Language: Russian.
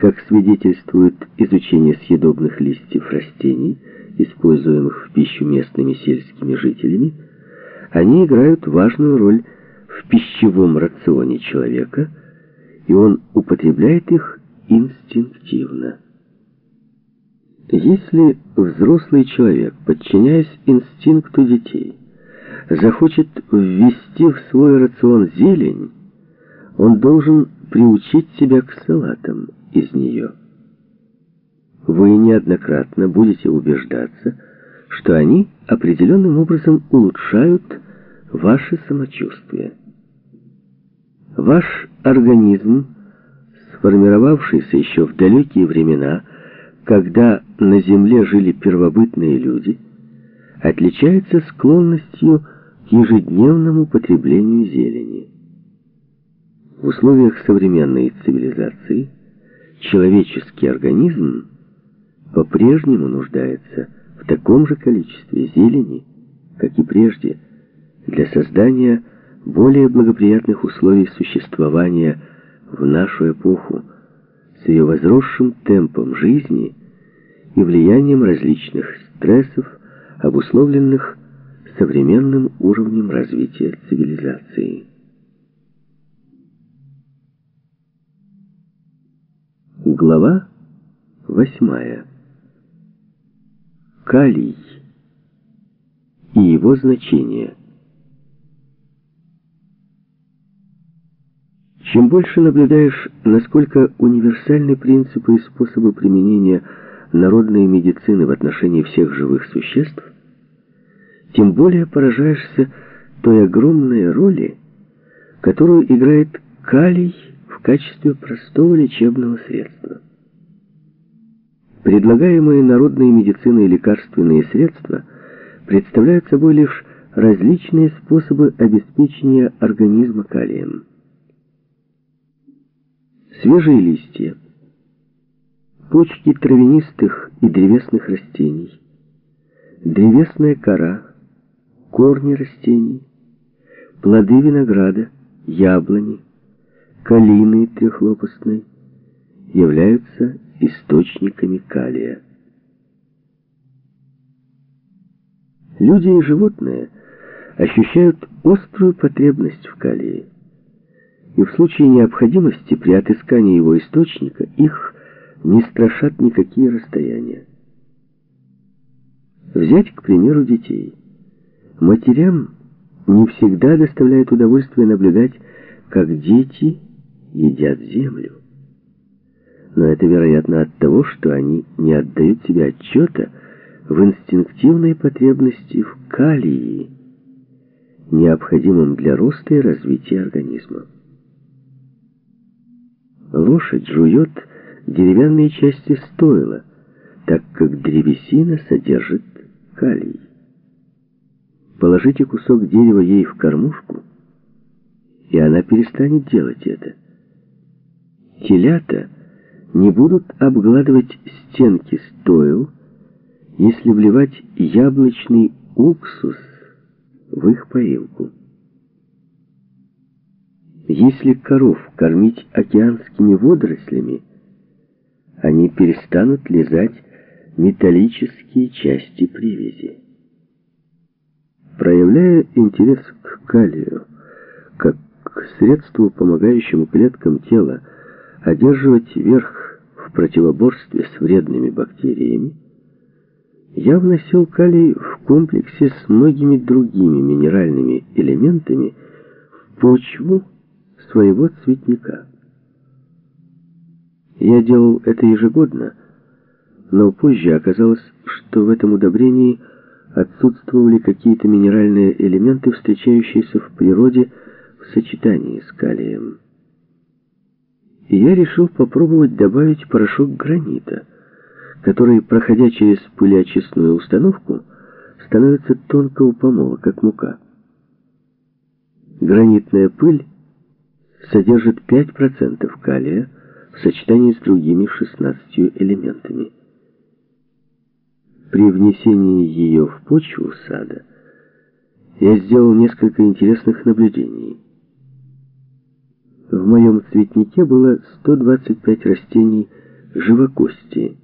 Как свидетельствует изучение съедобных листьев растений, используемых в пищу местными сельскими жителями, они играют важную роль в пищевом рационе человека, и он употребляет их инстинктивно. Если взрослый человек, подчиняясь инстинкту детей, захочет ввести в свой рацион зелень, он должен приучить себя к салатам из нее. Вы неоднократно будете убеждаться, что они определенным образом улучшают ваше самочувствие. Ваш организм, сформировавшийся еще в далекие времена, когда на Земле жили первобытные люди, отличается склонностью к ежедневному потреблению зелени. В условиях современной цивилизации человеческий организм по-прежнему нуждается в таком же количестве зелени, как и прежде, для создания более благоприятных условий существования в нашу эпоху с ее возросшим темпом жизни и влиянием различных стрессов, обусловленных современным уровнем развития цивилизации. Глава восьмая. Калий и его значение. Чем больше наблюдаешь, насколько универсальны принципы и способы применения народной медицины в отношении всех живых существ, тем более поражаешься той огромной роли, которую играет калий в качестве простого лечебного средства. Предлагаемые народной медициной лекарственные средства представляют собой лишь различные способы обеспечения организма калием. Свежие листья, почки травянистых и древесных растений, древесная кора, корни растений, плоды винограда, яблони, калины трехлопастной являются источниками калия. Люди и животные ощущают острую потребность в калии, и в случае необходимости при отыскании его источника их не страшат никакие расстояния. Взять, к примеру, детей. Матерям не всегда доставляет удовольствие наблюдать, как дети едят землю. Но это, вероятно, от того, что они не отдают себе отчета в инстинктивной потребности в калии, необходимом для роста и развития организма. Лошадь жует деревянные части стойла, так как древесина содержит калий. Положите кусок дерева ей в кормушку, и она перестанет делать это телята не будут обгладывать стенки стоил, если вливать яблочный уксус в их поилку. Если коров кормить океанскими водорослями, они перестанут лизать металлические части привязи. Проявляя интерес к калию, как к средству, помогающему клеткам тела, одерживать верх в противоборстве с вредными бактериями, я вносил калий в комплексе с многими другими минеральными элементами в почву своего цветника. Я делал это ежегодно, но позже оказалось, что в этом удобрении отсутствовали какие-то минеральные элементы, встречающиеся в природе в сочетании с калием и я решил попробовать добавить порошок гранита, который, проходя через пылеочистную установку, становится тонкого помола, как мука. Гранитная пыль содержит 5% калия в сочетании с другими 16 элементами. При внесении ее в почву сада я сделал несколько интересных наблюдений. Моем цветнике было 125 растений живокостии.